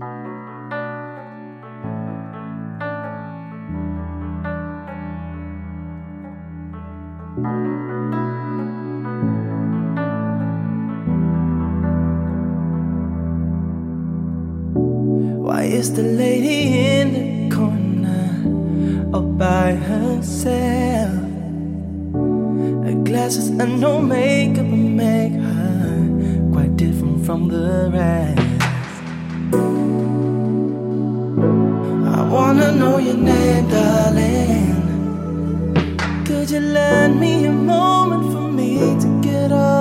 Why is the lady in the corner all by herself? Her glasses and no makeup make her quite different from the rest. I wanna know your name, darling. Could you lend me a moment for me to get over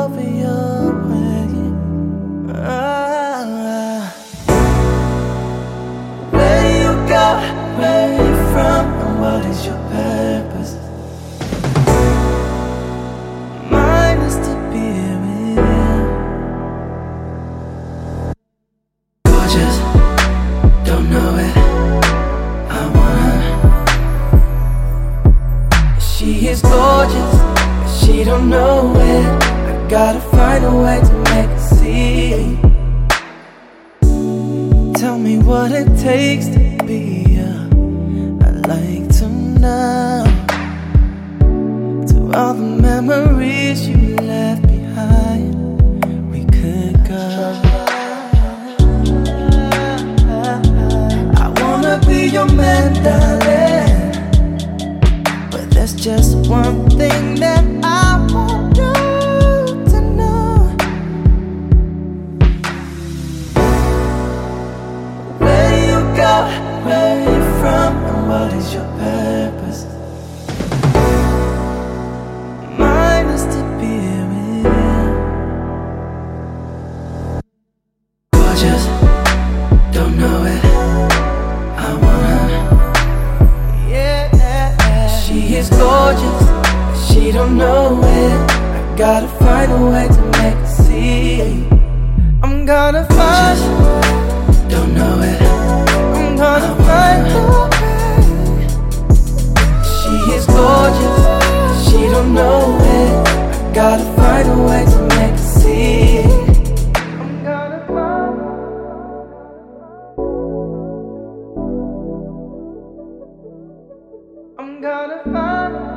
know it. I gotta find a way to make her see. Tell me what it takes to be you. I'd like to know. To all the memories you left behind, we could go. I wanna be your man, darling. But there's just one thing that I go? Where you from? And what is your purpose? Mine is to be with you. Gorgeous, don't know it. I want her. Yeah, she is gorgeous, but she don't know it. I gotta find a way to make her see. I'm gonna find. know it. I gotta find a way to make it see. I'm gonna find